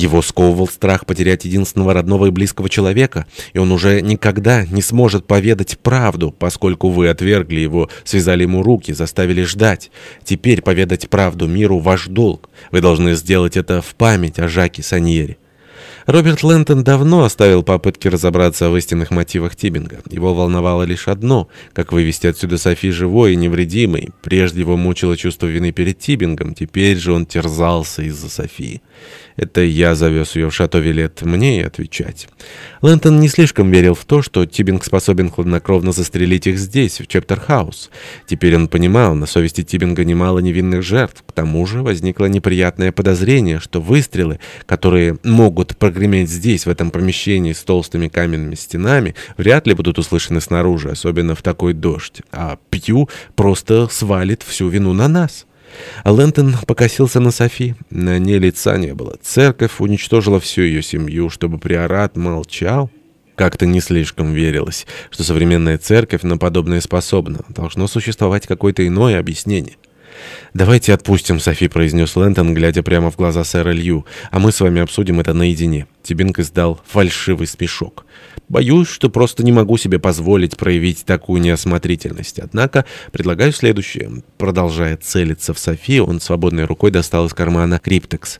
Его сковывал страх потерять единственного родного и близкого человека, и он уже никогда не сможет поведать правду, поскольку вы отвергли его, связали ему руки, заставили ждать. Теперь поведать правду миру – ваш долг. Вы должны сделать это в память о Жаке Саньере. Роберт Лэнтон давно оставил попытки разобраться в истинных мотивах Тибинга. Его волновало лишь одно — как вывести отсюда Софи живой и невредимой. Прежде его мучило чувство вины перед Тибингом, теперь же он терзался из-за Софии. Это я завез ее в шато Вилет, мне и отвечать. Лэнтон не слишком верил в то, что Тибинг способен хладнокровно застрелить их здесь, в Чептерхаус. Теперь он понимал, на совести Тибинга немало невинных жертв. К тому же возникло неприятное подозрение, что выстрелы, которые могут прогреметь здесь, в этом помещении с толстыми каменными стенами, вряд ли будут услышаны снаружи, особенно в такой дождь. А Пью просто свалит всю вину на нас. Лэнтон покосился на Софи. На ней лица не было. Церковь уничтожила всю ее семью, чтобы приорат молчал. Как-то не слишком верилось, что современная церковь на подобное способна. Должно существовать какое-то иное объяснение. «Давайте отпустим Софи», — произнес Лэнтон, глядя прямо в глаза сэра Лью, «а мы с вами обсудим это наедине». Тибинг издал фальшивый смешок. «Боюсь, что просто не могу себе позволить проявить такую неосмотрительность. Однако предлагаю следующее». Продолжая целиться в Софи, он свободной рукой достал из кармана криптекс.